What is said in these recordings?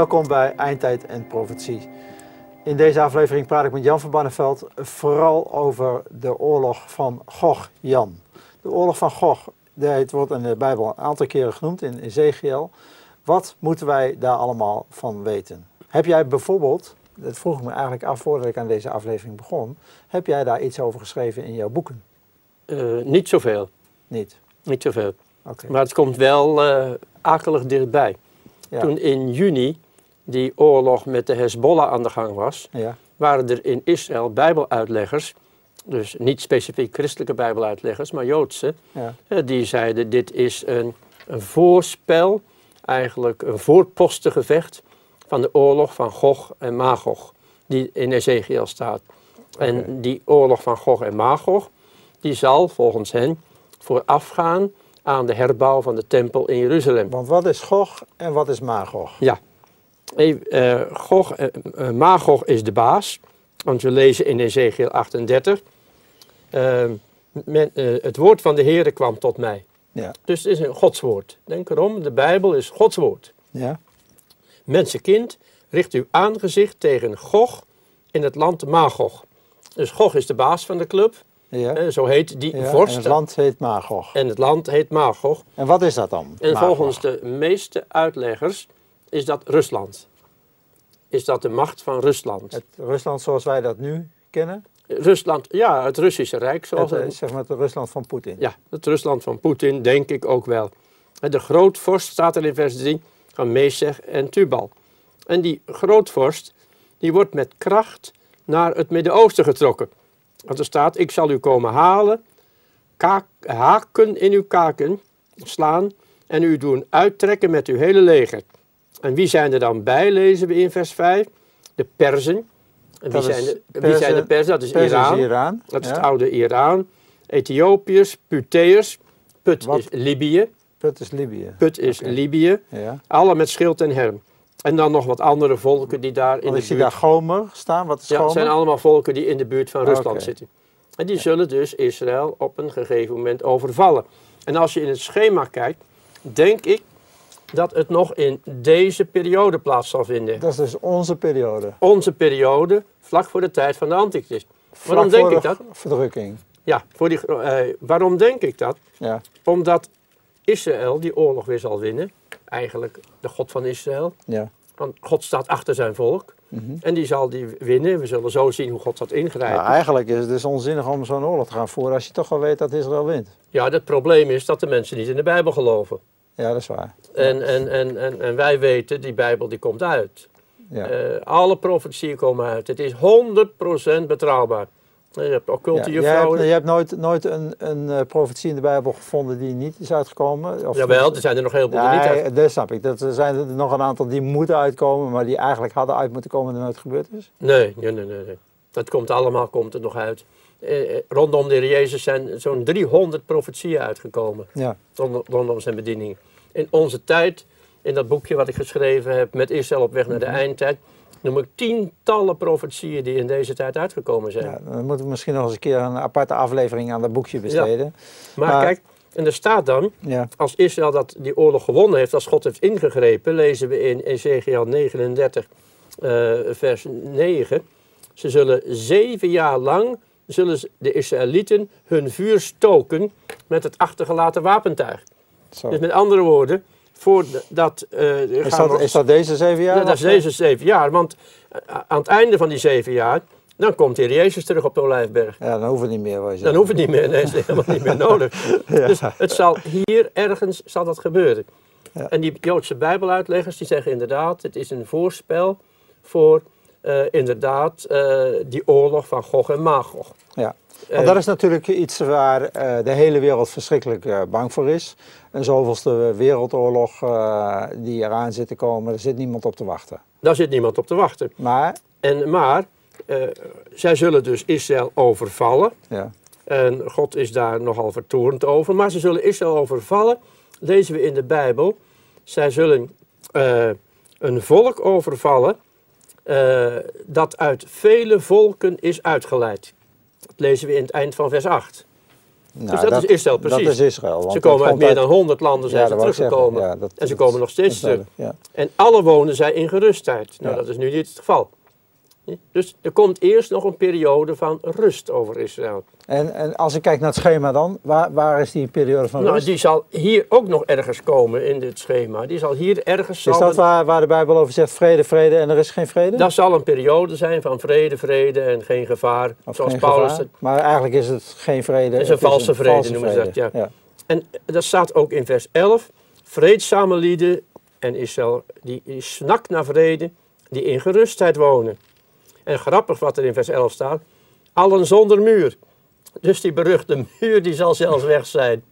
Welkom bij Eindtijd en Profetie. In deze aflevering praat ik met Jan van Barneveld vooral over de oorlog van Gog-Jan. De oorlog van Gog, het wordt in de Bijbel een aantal keren genoemd in Ezekiel. Wat moeten wij daar allemaal van weten? Heb jij bijvoorbeeld, dat vroeg ik me eigenlijk af voordat ik aan deze aflevering begon, heb jij daar iets over geschreven in jouw boeken? Uh, niet zoveel. Niet? Niet zoveel. Okay. Maar het komt wel uh, akelig dichtbij. Toen in juni die oorlog met de Hezbollah aan de gang was, ja. waren er in Israël bijbeluitleggers, dus niet specifiek christelijke bijbeluitleggers, maar Joodse, ja. die zeiden dit is een, een voorspel, eigenlijk een voorpostengevecht van de oorlog van Gog en Magog, die in Ezekiel staat. En die oorlog van Gog en Magog, die zal volgens hen voorafgaan aan de herbouw van de tempel in Jeruzalem. Want wat is Gog en wat is Magog? Ja, uh, Gog, uh, Magog is de baas, want we lezen in Ezekiel 38. Men, het woord van de Heere kwam tot mij. Ja. Dus het is een godswoord. Denk erom, de Bijbel is Gods woord. Ja. Mensenkind, richt uw aangezicht tegen Gog in het land Magog. Dus Gog is de baas van de club. Ja. zo heet die ja, vorst. En het land heet Magog. En het land heet Magog. En wat is dat dan? En volgens de meeste uitleggers is dat Rusland. Is dat de macht van Rusland. Het Rusland zoals wij dat nu kennen? Rusland, ja, het Russische Rijk. Zoals het, zeg maar het Rusland van Poetin. Ja, het Rusland van Poetin, denk ik ook wel. De grootvorst staat er in vers 3 van Mesech en Tubal. En die grootvorst, die wordt met kracht naar het Midden-Oosten getrokken. Want er staat, ik zal u komen halen, kaak, haken in uw kaken, slaan en u doen uittrekken met uw hele leger. En wie zijn er dan bij, lezen we in vers 5? De Perzen. En wie, zijn de, wie zijn de Perzen? Dat is Iran. Dat is het oude Iran. Ethiopiërs, Puteërs. Put is Libië. Put is Libië. Put is Libië. Ja. Alle met schild en helm. En dan nog wat andere volken die daar in de buurt... zie daar Gomer staan. Wat is ja, het zijn allemaal volken die in de buurt van Rusland zitten. En die zullen dus Israël op een gegeven moment overvallen. En als je in het schema kijkt, denk ik dat het nog in deze periode plaats zal vinden. Dat is dus onze periode. Onze periode, vlak voor de tijd van de Antichrist. waarom denk ik dat? Verdrukking. Ja, voor die, uh, waarom denk ik dat? Ja. Omdat Israël die oorlog weer zal winnen. Eigenlijk de God van Israël. Ja. Want God staat achter zijn volk. Mm -hmm. En die zal die winnen. We zullen zo zien hoe God dat ingrijpt. Nou, eigenlijk is het dus onzinnig om zo'n oorlog te gaan voeren als je toch al weet dat Israël wint. Ja, het probleem is dat de mensen niet in de Bijbel geloven. Ja, dat is waar. En, en, en, en, en wij weten, die Bijbel die komt uit. Ja. Uh, alle profetieën komen uit. Het is 100% betrouwbaar. Je hebt occulte ja, juffrouwen. Je hebt, je hebt nooit, nooit een, een uh, profetie in de Bijbel gevonden die niet is uitgekomen? Of Jawel, er zijn er nog heel veel die niet uit. Dat snap ik. Dat, er zijn er nog een aantal die moeten uitkomen, maar die eigenlijk hadden uit moeten komen en nooit gebeurd is? Nee, nee, nee. nee. Dat komt allemaal komt er nog uit. Eh, eh rondom de Heer Jezus zijn zo'n 300 profetieën uitgekomen. Ja. Rondom, rondom zijn bediening. In onze tijd, in dat boekje wat ik geschreven heb, met Israël op weg naar de mhm. eindtijd, noem ik tientallen profetieën die in deze tijd uitgekomen zijn. Ja, dan moeten we misschien nog eens een keer een aparte aflevering aan dat boekje besteden. Maar, kijk, en er staat dan, ja. als Israël dat die oorlog gewonnen heeft, als God heeft ingegrepen, lezen we in Ezekiel 39, uh, vers 9. Ze zullen zeven jaar lang, zullen de Israëlieten hun vuur stoken met het achtergelaten wapentuig. Zo. Dus met andere woorden, voordat... Uh, is, dat, is dat deze zeven jaar? dat is deze zeven jaar, want eh, aan het einde van die zeven jaar, dan komt de Jezus terug op de Olijfberg. Ja, dan hoeft het niet meer. Dan hoeft het niet meer, nee, is helemaal niet meer nodig. ja. Dus het zal hier ergens zal dat gebeuren. Ja. En die Joodse bijbeluitleggers die zeggen inderdaad, het is een voorspel voor uh, inderdaad uh, die oorlog van Gog en Magog. Ja. Want dat is natuurlijk iets waar de hele wereld verschrikkelijk bang voor is. Een zoveelste wereldoorlog die eraan zit te komen, er zit niemand op te wachten. Daar zit niemand op te wachten. Maar, en, maar zij zullen dus Israël overvallen. Ja. En God is daar nogal vertoornd over. Maar ze zullen Israël overvallen, lezen we in de Bijbel. Zij zullen een volk overvallen uh, dat uit vele volken is uitgeleid. Dat lezen we in het eind van vers 8. Nou, dus dat, is Israël precies. Dat is Israël. Want ze komen uit meer dan 100 landen zijn ze teruggekomen. Ja, en ze komen nog steeds terug. En alle wonen zij in gerustheid. Nou, dat is nu niet het geval. Dus er komt eerst nog een periode van rust over Israël. En, en als ik kijk naar het schema dan, waar, waar is die periode van nou, rust? Die zal hier ook nog ergens komen in dit schema. Die zal hier ergens... Is dat waar, waar de Bijbel over zegt vrede, vrede en er is geen vrede? Dat zal een periode zijn van vrede, vrede en geen gevaar. zoals Paulus... Maar eigenlijk is het geen vrede. Het is een valse vrede, noemen ze dat, ja. ja. En dat staat ook in vers 11. Vreedzame lieden en Israël, die, die snakt naar vrede, die in gerustheid wonen. En grappig wat er in vers 11 staat. Allen zonder muur. Dus die beruchte muur die zal zelfs weg zijn.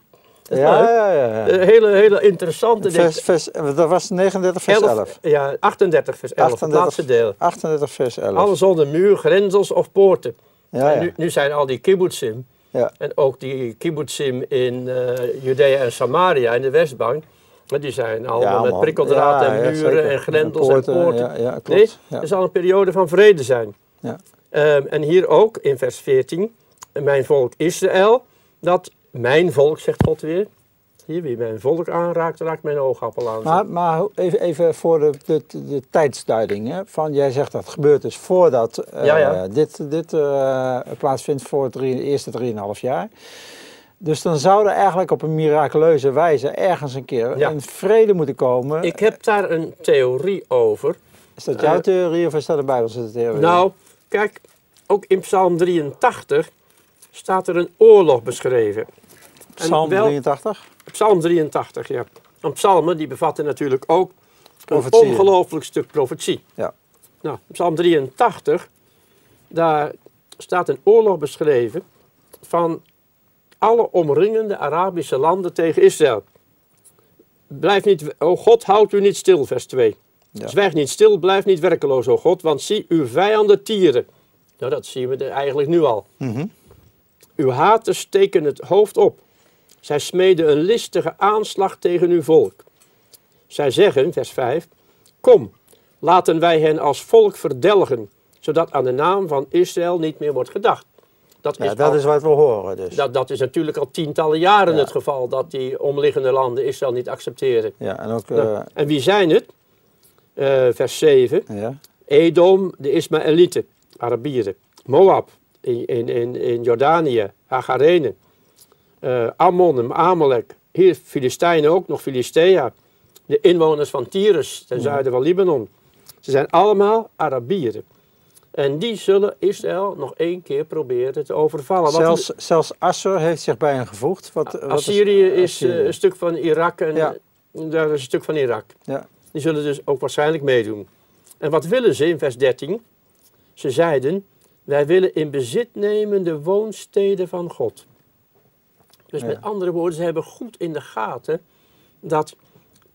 Ja, ja, ja, hele, hele interessante... Vers, vers, dat was 39 vers 11. Ja, 38 vers 11, 38, het laatste deel. 38 vers 11. Allen zonder muur, grendels of poorten. Ja, ja. Nu, nu, zijn al die kibbutzim, ja. en ook die kibbutzim in uh, Judea en Samaria in de Westbank, die zijn allemaal met prikkeldraad en muren en grendels en poorten. En ja, klopt. Nee, er zal een periode van vrede zijn. Ja. Um, en hier ook in vers 14, mijn volk Israël, dat mijn volk, zegt God weer, hier, wie mijn volk aanraakt, raakt mijn oogappel aan. Maar, maar even, even voor de, de, de tijdsduiding. Hè? Van, jij zegt dat gebeurt dus voordat uh, ja. dit, dit uh, plaatsvindt voor de eerste 3,5 jaar. Dus dan zou er eigenlijk op een miraculeuze wijze ergens een keer ja. een vrede moeten komen. Ik heb daar een theorie over. Is dat jouw uh, theorie of is dat de Bijbelse theorie? Nou, kijk, ook in Psalm 83 staat er een oorlog beschreven. Psalm wel, 83? Psalm 83, ja. En psalmen die bevatten natuurlijk ook een ongelooflijk stuk profetie. Ja. Nou, Psalm 83, daar staat een oorlog beschreven van alle omringende Arabische landen tegen Israël. Blijf niet, oh God, houdt u niet stil, vers 2. Ja. Zwijg niet stil, blijf niet werkeloos, o God, want zie uw vijanden tieren. Nou, dat zien we eigenlijk nu al. Mm Uw haters steken het hoofd op. Zij smeden een listige aanslag tegen uw volk. Zij zeggen, vers 5, Kom, laten wij hen als volk verdelgen, zodat aan de naam van Israël niet meer wordt gedacht. Dat, is, dat is wat we horen dus. Dat, dat is natuurlijk al tientallen jaren het geval, dat die omliggende landen Israël niet accepteren. Ja, en, ook, nou, uh... en wie zijn het? Uh, vers 7. Ja. Edom, de Ismaëlieten, Arabieren. Moab, in, in, in, in Jordanië, Hagarenen. Uh, Ammon, Amalek. Hier Filistijnen ook, nog Filistea. De inwoners van Tyrus, ten zuiden van Libanon. Ze zijn allemaal Arabieren. En die zullen Israël nog één keer proberen te overvallen. Zelfs, zelfs Assur heeft zich bij hen gevoegd. Wat, Assyrië is, is uh, een stuk van Irak en ja. daar is een stuk van Irak. Ja. Die zullen dus ook waarschijnlijk meedoen. En wat willen ze in vers 13? Ze zeiden, wij willen in bezit nemen de woonsteden van God. Dus met andere woorden, ze hebben goed in de gaten dat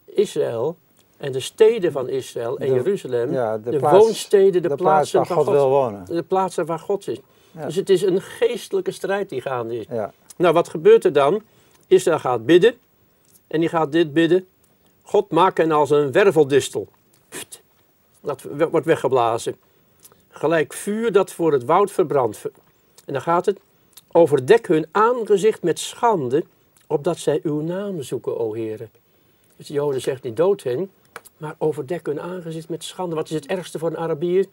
Israël en de steden van Israël en Jeruzalem, de, woonsteden, de, plaatsen waar waar God, wil wonen. De plaatsen waar God is. Dus het is een geestelijke strijd die gaande is. Nou, wat gebeurt er dan? Israël gaat bidden en die gaat dit bidden. God maakt hen als een werveldistel. Dat wordt weggeblazen. Gelijk vuur dat voor het woud verbrandt. En dan gaat het. Overdek hun aangezicht met schande, opdat zij uw naam zoeken, o heren. Dus de Joden zegt niet dood hen, maar overdek hun aangezicht met schande. Wat is het ergste voor een Arabier?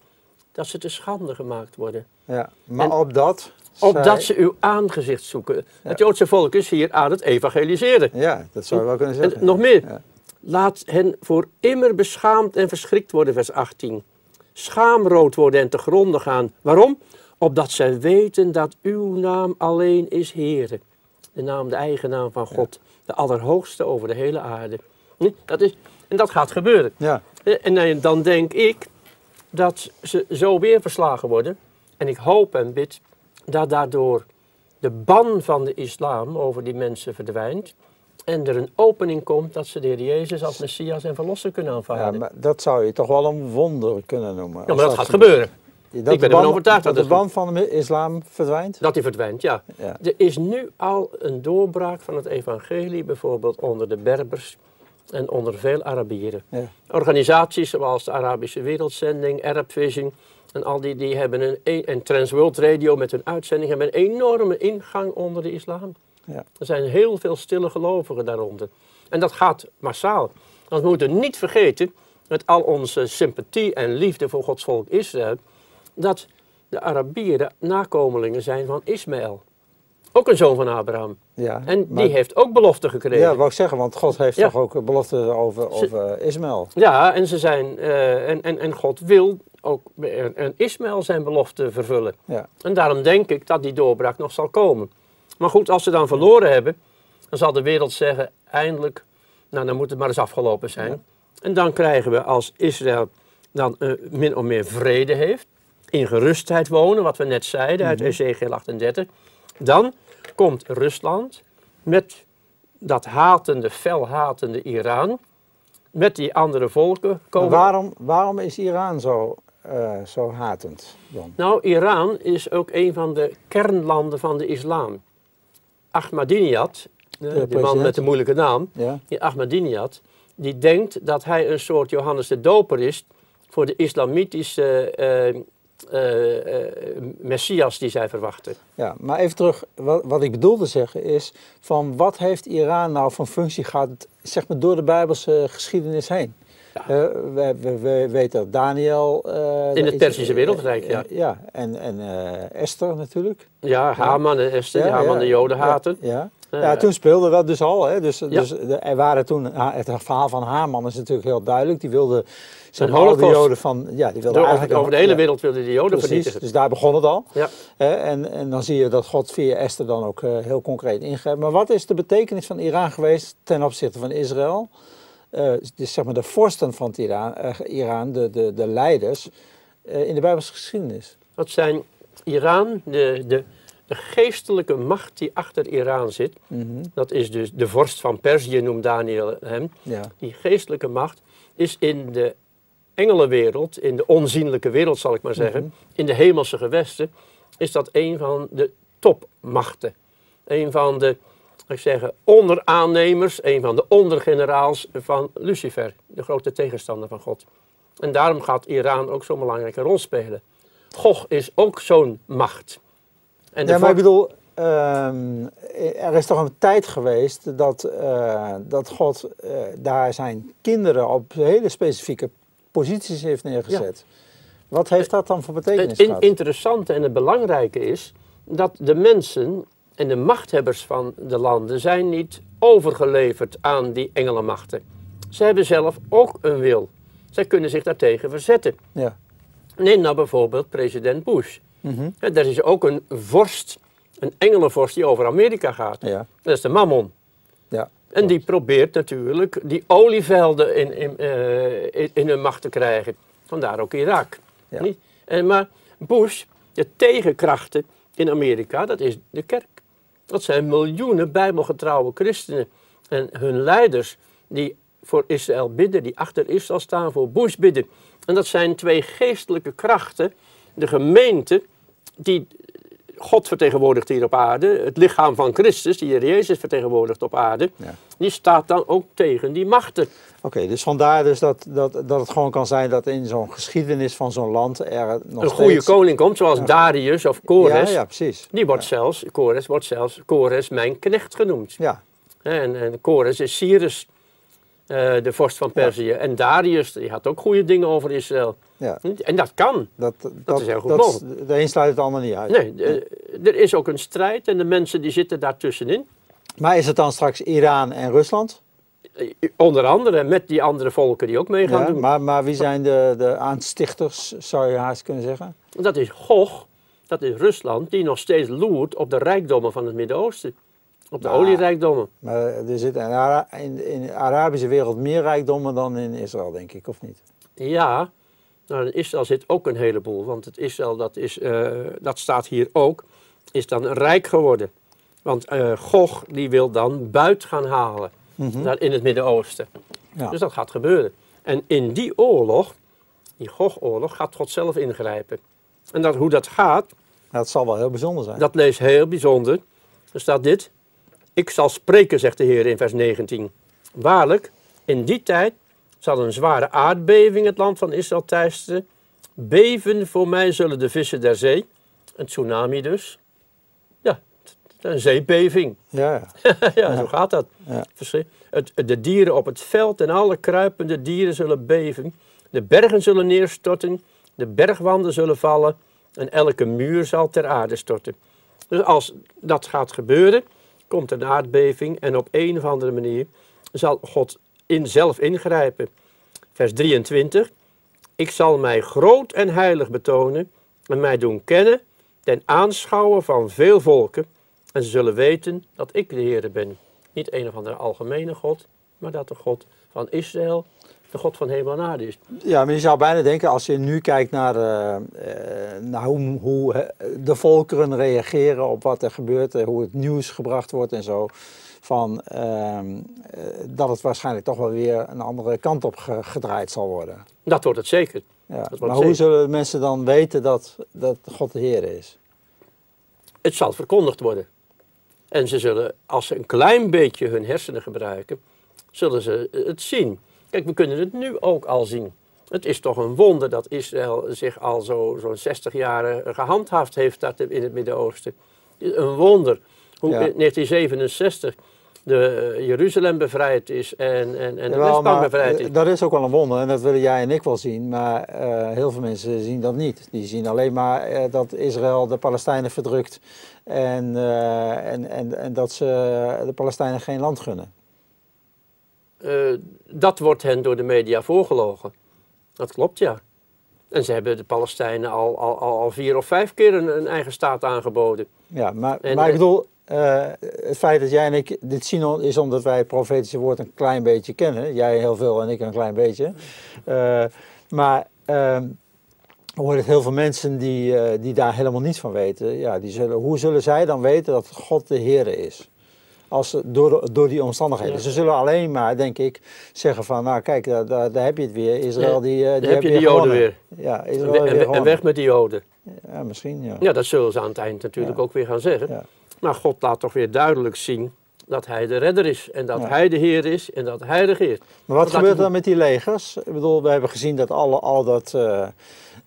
Dat ze te schande gemaakt worden. Ja, maar op dat... Opdat ze uw aangezicht zoeken. Het Joodse volk is hier aan het evangeliseren. Ja, dat zou je wel kunnen zeggen. En nog meer. Ja. Laat hen voor immer beschaamd en verschrikt worden, vers 18. Schaamrood worden en te gronden gaan. Waarom? Opdat zij weten dat uw naam alleen is Heere. De naam, de eigen naam van God. De allerhoogste over de hele aarde. Hm? Dat is, en dat gaat gebeuren. Ja. En eh, dan denk ik dat ze zo weer verslagen worden. En ik hoop en bid dat daardoor de ban van de islam over die mensen verdwijnt. En er een opening komt dat ze de heer Jezus als Messias en Verlosser kunnen aanvaarden. Ja, maar dat zou je toch wel een wonder kunnen noemen. Ja, maar dat, gaat gebeuren. Dat ik ben ervan overtuigd dat, de ban van de islam verdwijnt? Dat die verdwijnt, ja. ja. Er is nu al een doorbraak van het evangelie, bijvoorbeeld onder de Berbers en onder veel Arabieren. Ja. Organisaties zoals de Arabische Wereldzending, Arab Vision en al die, die hebben een, en Transworld Radio met hun uitzending hebben een enorme ingang onder de islam. Ja. Er zijn heel veel stille gelovigen daaronder. En dat gaat massaal. Want we moeten niet vergeten, met al onze sympathie en liefde voor Gods volk Israël, dat de Arabieren nakomelingen zijn van Ismaël. Ook een zoon van Abraham. Ja, en die heeft ook belofte gekregen. Ja, wou ik zeggen, want God heeft toch ook belofte over, over Ismaël. Ja, en, ze zijn, uh, en, en, en God wil ook een Ismaël zijn belofte vervullen. Ja. En daarom denk ik dat die doorbraak nog zal komen. Maar goed, als ze dan verloren hebben, dan zal de wereld zeggen, eindelijk, nou dan moet het maar eens afgelopen zijn. En dan krijgen we als Israël dan uh, min of meer vrede heeft, in gerustheid wonen, wat we net zeiden uit mm Ezekiel 38, dan komt Rusland met dat hatende, felhatende Iran, met die andere volken. Komen... Waarom, waarom is Iran zo, uh, zo hatend dan? Nou, Iran is ook een van de kernlanden van de islam. Ahmadinejad, de, de man met de moeilijke naam, ja. die Ahmadinejad, die denkt dat hij een soort Johannes de Doper is voor de islamitische uh, messias die zij verwachten. Ja, maar even terug, wat, wat ik bedoelde zeggen is, van wat heeft Iran nou van functie gehad, zeg maar door de Bijbelse geschiedenis heen? Ja. we, we, we, weten dat Daniel... In het Persische wereldrijk, ja. ja, en, en Esther natuurlijk. Ja, Haman en Esther, ja, Haman de Joden haten. Ja, ja, toen speelde dat dus al. Hè. Dus, dus er waren toen, het verhaal van Haman is natuurlijk heel duidelijk. Die wilde zijn de Joden van, ja, die wilde eigenlijk over de hele wereld wilde die Joden vernietigen. Dus daar begon het al. Ja. en, en dan zie je dat God via Esther dan ook uh, heel concreet ingrijpt. Maar wat is de betekenis van Iran geweest ten opzichte van Israël? Uh, dus zeg maar de vorsten van Iran, uh, Iran de, de, de leiders, in de Bijbelse geschiedenis. Dat zijn Iran, de, de, de geestelijke macht die achter Iran zit, mhm. dat is dus de vorst van Perzië, noemt Daniel hem. Ja. Die geestelijke macht is in de engelenwereld, in de onzienlijke wereld zal ik maar zeggen, mhm. in de hemelse gewesten, is dat een van de topmachten. Een van de, ik zeggen, onderaannemers, een van de ondergeneraals van Lucifer, de grote tegenstander van God. En daarom gaat Iran ook zo'n belangrijke rol spelen. Gog is ook zo'n macht. En ja, maar ik bedoel, ehm, er is toch een tijd geweest dat, uh, dat God uh, daar zijn kinderen op hele specifieke posities heeft neergezet. Wat heeft dat dan voor betekenis Het interessante en het belangrijke is dat de mensen en de machthebbers van de landen zijn niet overgeleverd aan die engelenmachten. Ze hebben zelf ook een wil. Zij kunnen zich daartegen verzetten. Ja. Neem nou bijvoorbeeld president Bush. Mm -hmm. er is ook een vorst, een engelenvorst die over Amerika gaat. Ja. Dat is de Mammon. Ja, en die probeert natuurlijk die olievelden in, in, uh, in, hun macht te krijgen. Vandaar ook Irak. Ja. Niet? En, maar Bush, de tegenkrachten in Amerika, dat is de kerk. Dat zijn miljoenen bijbelgetrouwe christenen. En hun leiders die voor Israël bidden, die achter Israël staan, voor Bush bidden. En dat zijn twee geestelijke krachten de gemeente die God vertegenwoordigt hier op aarde, het lichaam van Christus, die hier Jezus vertegenwoordigt op aarde, die staat dan ook tegen die machten. Oké, dus vandaar dus dat, dat, dat het gewoon kan zijn dat in zo'n geschiedenis van zo'n land er nog Een goede koning komt, zoals Darius of Kores. Ja, ja precies. Die wordt zelfs, Kores wordt zelfs, Kores mijn knecht genoemd. Ja. En, en Kores is Cyrus, uh, de vorst van Perzië. En Darius, die had ook goede dingen over Israël. Ja. En dat kan. Dat, dat, is heel goed mogelijk. De een sluit het ander niet uit. Nee, er is ook een strijd en de mensen die zitten daartussenin. Maar is het dan straks Iran en Rusland? Eh, onder andere, met die andere volken die ook mee gaan doen. Maar, maar wie zijn de, de aanstichters, zou je haast kunnen zeggen? Dat is Gog, dat is Rusland, die nog steeds loert op de rijkdommen van het Midden-Oosten. Op de nou, olierijkdommen. Maar er zitten in, in de Arabische wereld meer rijkdommen dan in Israël, denk ik, of niet? Ja, nou, in Israël zit ook een heleboel, want het Israël, dat, is, uh, dat staat hier ook, is dan rijk geworden. Want uh, Gog die wil dan buit gaan halen mm in het Midden-Oosten. Ja. Dus dat gaat gebeuren. En in die oorlog, die Gog-oorlog, gaat God zelf ingrijpen. En dat, hoe dat gaat... Dat zal wel heel bijzonder zijn. Dat leest heel bijzonder. Er staat dit. Ik zal spreken, zegt de Heer in vers 19. Waarlijk, in die tijd zal een zware aardbeving het land van Israël teisteren. Beven voor mij zullen de vissen der zee. Een tsunami dus. Ja, Een zeebeving. Ja, ja. zo gaat dat. Ja. Het, de dieren op het veld en alle kruipende dieren zullen beven. De bergen zullen neerstorten, de bergwanden zullen vallen en elke muur zal ter aarde storten. Dus als dat gaat gebeuren, komt een aardbeving en op een of andere manier zal God in zelf ingrijpen. Vers 23. Ik zal mij groot en heilig betonen en mij doen kennen ten aanschouwen van veel volken. En ze zullen weten dat ik de Heer ben. Niet een of andere algemene God, maar dat de God van Israël de God van hemel en aarde is. Ja, maar je zou bijna denken, als je nu kijkt naar, uh, naar hoe, hoe, de volkeren reageren op wat er gebeurt, hoe het nieuws gebracht wordt en zo, van, ehm, dat het waarschijnlijk toch wel weer een andere kant op gedraaid zal worden. Dat wordt het zeker. Ja, maar hoe zullen mensen dan weten dat, dat God de Heer is? Het zal verkondigd worden. En ze zullen, als ze een klein beetje hun hersenen gebruiken, zullen ze het zien. Kijk, we kunnen het nu ook al zien. Het is toch een wonder dat Israël zich al zo'n zo 60 jaar gehandhaafd heeft in het Midden-Oosten. Een wonder. Hoe in 1967 de eh, Jeruzalem bevrijd is en, en, en de Westbank bevrijd is. Dat is ook wel een wonder en dat willen jij en ik wel zien, maar uh, heel veel mensen zien dat niet. Die zien alleen maar uh, dat Israël de Palestijnen verdrukt en, en, en, en dat ze de Palestijnen geen land gunnen. Dat wordt hen door de media voorgelogen. Dat klopt, ja. En ze hebben de Palestijnen al, al, al vier of vijf keer een, een eigen staat aangeboden. Ja, maar, maar ik bedoel, uh, het feit dat jij en ik dit zien is omdat wij het profetische woord een klein beetje kennen. Jij heel veel en ik een klein beetje. Uh, maar uh, hoor heel veel mensen die, die daar helemaal niets van weten. Ja, die zullen, hoe zullen zij dan weten dat God de Heer is? Als, door, door die omstandigheden. Ze zullen alleen maar, denk ik, zeggen van, nou kijk, daar, daar, daar heb je het weer. Israël, die, die heb je die Joden weer. Ja, Israël en, weer en weg met die Joden. Ja, misschien, ja. Ja, dat zullen ze aan het eind natuurlijk ook weer gaan zeggen. Ja. Maar God laat toch weer duidelijk zien dat hij de redder is en dat hij de Heer is en dat hij regeert. Maar wat gebeurt er dan met die legers? Ik bedoel, we hebben gezien dat alle, al dat uh,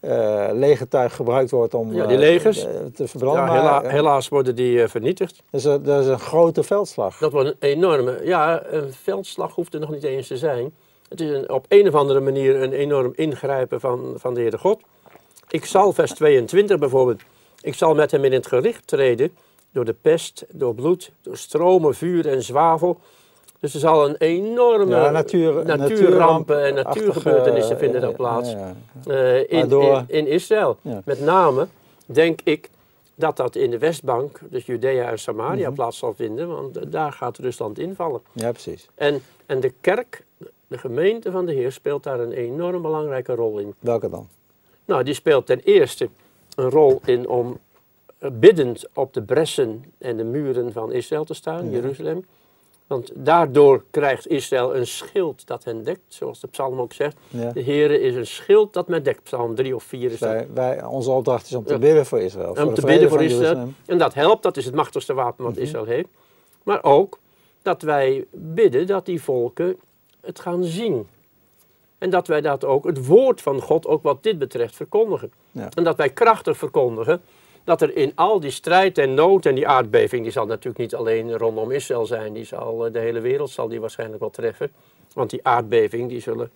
uh, legertuig gebruikt wordt om ja, die legers, uh, te verbranden. Ja, hela helaas worden die vernietigd. Dat is, een, dat is een grote veldslag. Dat wordt een enorme, ja, een veldslag hoeft er nog niet eens te zijn. Het is een, op een of andere manier een enorm ingrijpen van, van de Heere God. Ik zal, vers 22 bijvoorbeeld, ik zal met hem in het gericht treden door de pest, door bloed, door stromen, vuur en zwavel. Dus er zal een enorme ja, natuur, natuurrampen en natuurgebeurtenissen vinden daar plaats ja, uh, in, in, in, Israël. Met name denk ik dat dat in de Westbank, dus Judea en Samaria, mhm. plaats zal vinden, want daar gaat Rusland invallen. Ja, precies. En, en de kerk, de gemeente van de Heer, speelt daar een enorm belangrijke rol in. Welke dan? Nou, die speelt ten eerste een rol in om biddend op de bressen en de muren van Israël te staan, Jeruzalem. Want daardoor krijgt Israël een schild dat hen dekt, zoals de psalm ook zegt. De Heere is een schild dat mij dekt, psalm 3 of 4 is wij, wij, onze opdracht is om te bidden voor Israël. om te bidden voor Israël. En dat helpt, dat is het machtigste wapen wat mhm. Israël heeft. Maar ook dat wij bidden dat die volken het gaan zien. En dat wij dat ook, het woord van God, ook wat dit betreft, verkondigen. En dat wij krachtig verkondigen dat er in al die strijd en nood en die aardbeving, die zal natuurlijk niet alleen rondom Israël zijn, die zal, eh, de hele wereld zal die waarschijnlijk wel treffen. Want die aardbeving, die zullen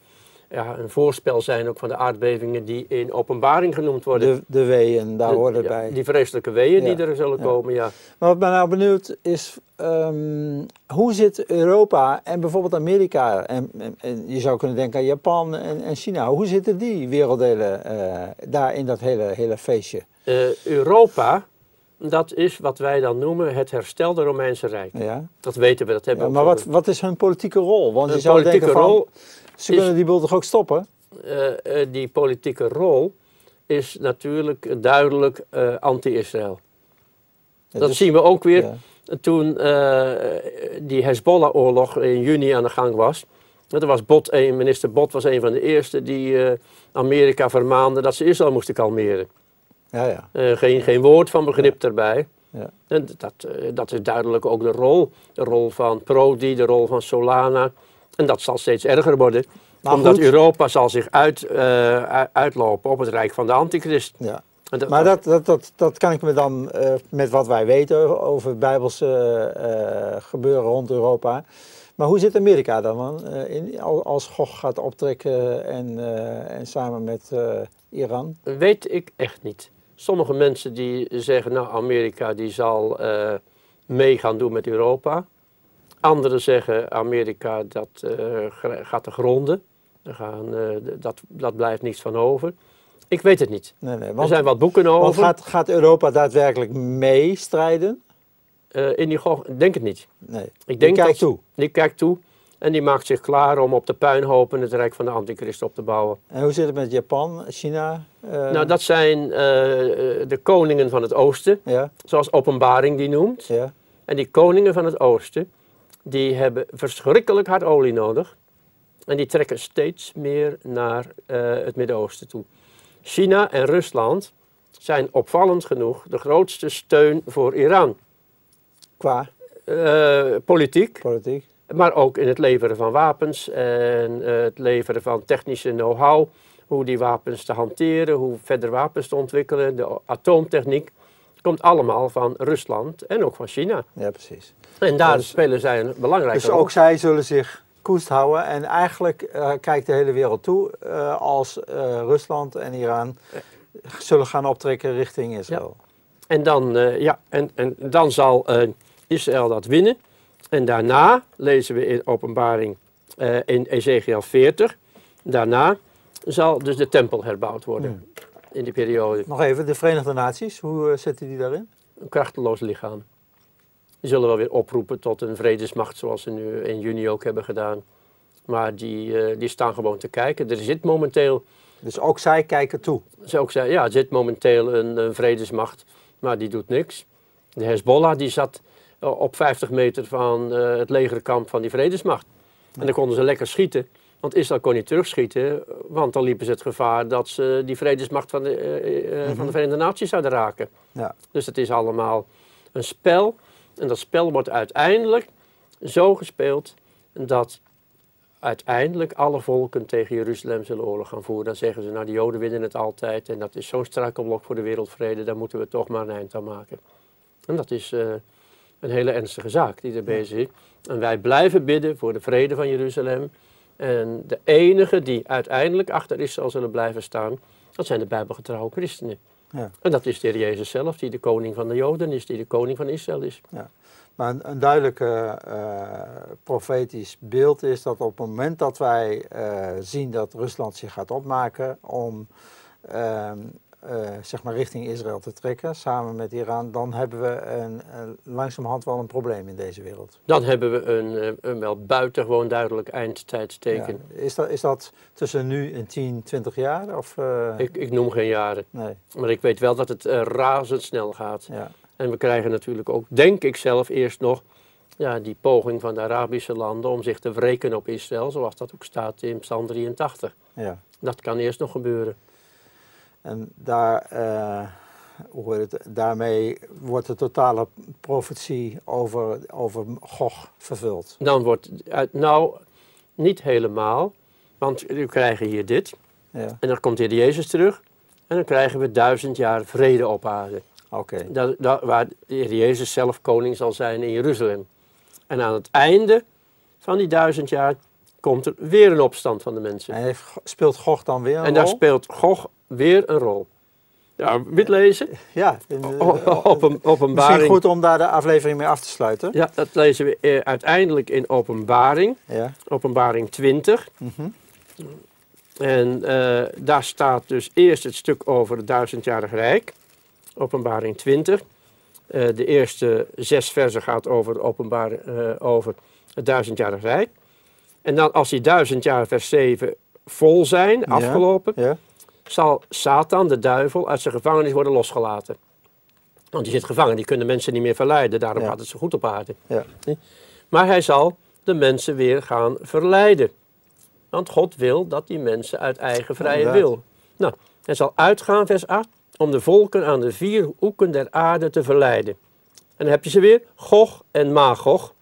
ja, een voorspel zijn ook van de aardbevingen die in openbaring genoemd worden. De, de weeën, daar ja, bij. Die vreselijke weeën die er zullen komen, ja. Maar wat ben nou benieuwd is, um, hoe zit Europa en bijvoorbeeld Amerika, en, en, je zou kunnen denken aan Japan en, en China, hoe zitten die werelddelen uh, daar in dat hele, hele feestje? Uh, Europa, dat is wat wij dan noemen het herstelde Romeinse Rijk. Ja. Dat weten we, dat hebben we Maar wat, wat is hun politieke rol? Want je zou denken van, rol ze kunnen die boel toch ook stoppen? Uh, uh, die politieke rol is natuurlijk duidelijk anti-Israël. dat zien we ook weer toen die Hezbollah-oorlog in juni aan de gang was. Dat was Bot, minister Bot was een van de eerste die Amerika vermaande dat ze Israël moesten kalmeren. Ja, ja. Uh, geen, geen woord van begrip erbij. Ja. En dat, dat is duidelijk ook de rol. De rol van Prodi, de rol van Solana. En dat zal steeds erger worden. Maar omdat goed. Europa zal zich uit, uh, uitlopen op het rijk van de antichrist. Ja. maar dat, dat, dat, dat kan ik me dan, uh, met wat wij weten over bijbelse uh, gebeuren rond Europa. Maar hoe zit Amerika dan uh, in, als Gog gaat optrekken en, en samen met Iran? Weet ik echt niet. Sommige mensen die zeggen, nou Amerika die zal mee gaan doen met Europa. Anderen zeggen, Amerika dat gaat te gronden. Gaan, dat, dat blijft niets van over. Ik weet het niet. Nee, nee, want, er zijn wat boeken over. Gaat, gaat Europa daadwerkelijk meestrijden? Uh, in die denk het niet. Nee. Ik denk die kijkt toe. Die kijkt toe en die maakt zich klaar om op de puinhopen het Rijk van de Antichrist op te bouwen. En hoe zit het met Japan, China? Uh... Nou, dat zijn uh, de koningen van het Oosten, ja. zoals Openbaring die noemt. Ja. En die koningen van het Oosten, die hebben verschrikkelijk hard olie nodig. En die trekken steeds meer naar het Midden-Oosten toe. China en Rusland zijn opvallend genoeg de grootste steun voor Iran. Qua? Uh, politiek. Politiek. Maar ook in het leveren van wapens en uh, het leveren van technische know-how. Hoe die wapens te hanteren, hoe verder wapens te ontwikkelen, de atoomtechniek. Komt allemaal van Rusland en ook van China. Ja, precies. En daar dus, spelen zij een belangrijke dus rol. Dus ook zij zullen zich koest houden. En eigenlijk uh, kijkt de hele wereld toe uh, als uh, Rusland en Iran zullen gaan optrekken richting Israël. Ja. En, dan, ja, en, en dan zal Israël dat winnen. En daarna lezen we in openbaring in Ezekiel 40. Daarna zal dus de tempel herbouwd worden hmm. In die periode. Nog even, de Verenigde Naties, hoe zitten die daarin? Een krachteloos lichaam. Die zullen wel weer oproepen tot een vredesmacht zoals ze nu in juni ook hebben gedaan. Maar die, uh, die staan gewoon te kijken. Er zit momenteel... Dus ook zij kijken toe? Dus ook zij, ja, er zit momenteel een, een vredesmacht, maar die doet niks. De Hezbollah die zat eh, op 50 meter van het legerkamp van die vredesmacht. En dan konden ze lekker schieten. Want Israël kon niet terugschieten, want dan liepen ze het gevaar dat ze die vredesmacht van de, uh, van de mhm. Verenigde Naties zouden raken. Ja. Dus het is allemaal een spel. En dat spel wordt uiteindelijk zo gespeeld dat uiteindelijk alle volken tegen Jeruzalem zullen oorlog gaan voeren. Dan zeggen ze, nou de Joden winnen het altijd en dat is zo'n struikelblok voor de wereldvrede, daar moeten we toch maar een eind aan maken. En dat is uh, een hele ernstige zaak die er bezig is. En wij blijven bidden voor de vrede van Jeruzalem. En de enige die uiteindelijk achter Israël zullen blijven staan, dat zijn de bijbelgetrouwe christenen. Ja. En dat is de Heer Jezus zelf, die de koning van de Joden is, die de koning van Israël is. Ja. Maar een, een duidelijk uh, profetisch beeld is dat op het moment dat wij uh, zien dat Rusland zich gaat opmaken om ehm, uh, zeg maar richting Israël te trekken, samen met Iran, dan hebben we een, een, langzamerhand wel een probleem in deze wereld. Dan hebben we een, eh, een wel buitengewoon duidelijk eindtijdsteken. Ja. Is, dat, is dat tussen nu en 10, 20 jaar? Of, uh... ik, ik, noem geen jaren. Nee. Maar ik weet wel dat het razendsnel gaat. Ja. En we krijgen natuurlijk ook, denk ik zelf eerst nog, ja, die poging van de Arabische landen om zich te wreken op Israël, zoals dat ook staat in Psalm 83. Ja. Dat kan eerst nog gebeuren. En daar, uh, het, daarmee wordt de totale profetie over, over Gog vervuld. Dan wordt, nou, niet helemaal, want we krijgen hier dit. Ja. En dan komt hier de Jezus terug. En dan krijgen we duizend jaar vrede op aarde. Oké. Okay. Waar de Jezus zelf koning zal zijn in Jeruzalem. En aan het einde van die duizend jaar komt er weer een opstand van de mensen. En heeft, speelt Gog dan weer een en rol? En daar speelt Gog weer een rol. Ja, wit lezen? Ja. In, op, een, openbaring. Misschien goed om daar de aflevering mee af te sluiten. Ja, dat lezen we eh, uiteindelijk in openbaring. Ja. Openbaring 20. Mm En uh, daar staat dus eerst het stuk over het duizendjarig rijk. Openbaring 20. Uh, de eerste zes versen gaat over, openbaar, over het duizendjarig rijk. En dan als die duizend jaar vers 7 vol zijn, afgelopen, ja zal Satan, de duivel, uit zijn gevangenis worden losgelaten. Want die zit gevangen, die kunnen mensen niet meer verleiden, daarom gaat het zo goed op aarde. Ja. Maar hij zal de mensen weer gaan verleiden. Want God wil dat die mensen uit eigen vrije wil. Nou, hij zal uitgaan, vers 8, om de volken aan de vier hoeken der aarde te verleiden. En dan heb je ze weer, Gog en Magog,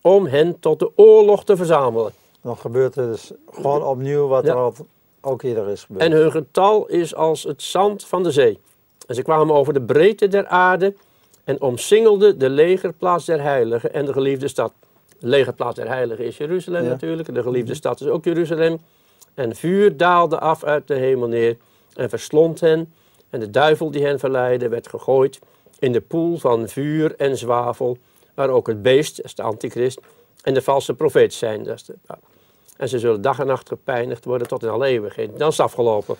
om hen tot de oorlog te verzamelen. Dan gebeurt er dus gewoon opnieuw wat er al ook eerder is gebeurd. En hun getal is als het zand van de zee. En ze kwamen over de breedte der aarde en omsingelden de legerplaats der heiligen en de geliefde stad. De legerplaats der heiligen is Jeruzalem natuurlijk, de geliefde mhm. stad is ook Jeruzalem. En vuur daalde af uit de hemel neer en verslond hen. En de duivel die hen verleidde werd gegooid in de poel van vuur en zwavel, waar ook het beest, dat is de antichrist, en de valse profeet zijn. Dat is de, en ze zullen dag en nacht gepijnigd worden tot in alle eeuwigheid. Dan is het afgelopen.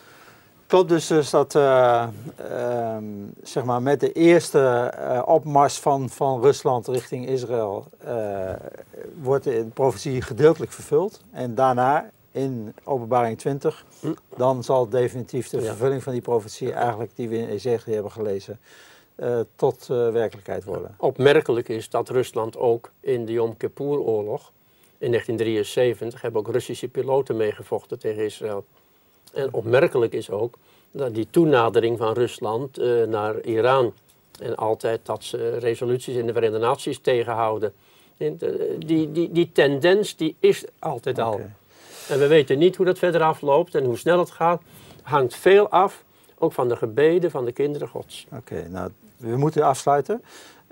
Klopt dus, dus dat uh, zeg maar met de eerste uh, opmars van, van Rusland richting Israël wordt de profetie gedeeltelijk vervuld. En daarna in openbaring 20, hm. dan zal definitief de vervulling van die profetie eigenlijk die we in Ezekiel hebben gelezen, tot werkelijkheid worden. Opmerkelijk is dat Rusland ook in de Yom Kippur-oorlog in 1973 hebben ook Russische piloten meegevochten tegen Israël. En opmerkelijk is ook dat die toenadering van Rusland uh, naar Iran. En altijd dat ze resoluties in de Verenigde Naties tegenhouden. Die, die, die tendens die is altijd al. En we weten niet hoe dat verder afloopt en hoe snel het gaat. Hangt veel af, ook van de gebeden van de kinderen Gods. Oké, nou, we moeten afsluiten.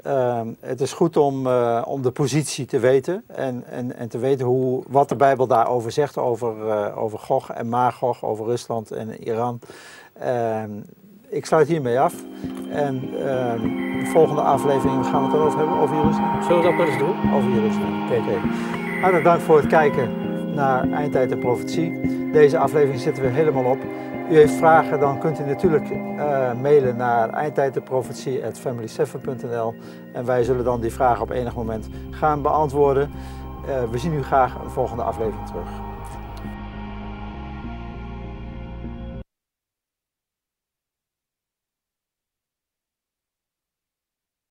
Uh, het is goed om, uh, om de positie te weten en, en, en te weten hoe, wat de Bijbel daarover zegt, over, uh, over Gog en Magog, over Rusland en Iran. Uh, ik sluit hiermee af. En ehm, de volgende aflevering gaan we het erover hebben, over Jeruzalem. Zullen we dat maar eens doen? Over Jeruzalem, oké. Okay. Hartelijk dank voor het kijken naar Eindtijd en Profetie. Deze aflevering zitten we helemaal op u heeft vragen, dan kunt u natuurlijk uh, mailen naar eindtijddeprofetie.family7.nl en wij zullen dan die vragen op enig moment gaan beantwoorden. Uh, we zien u graag een volgende aflevering terug.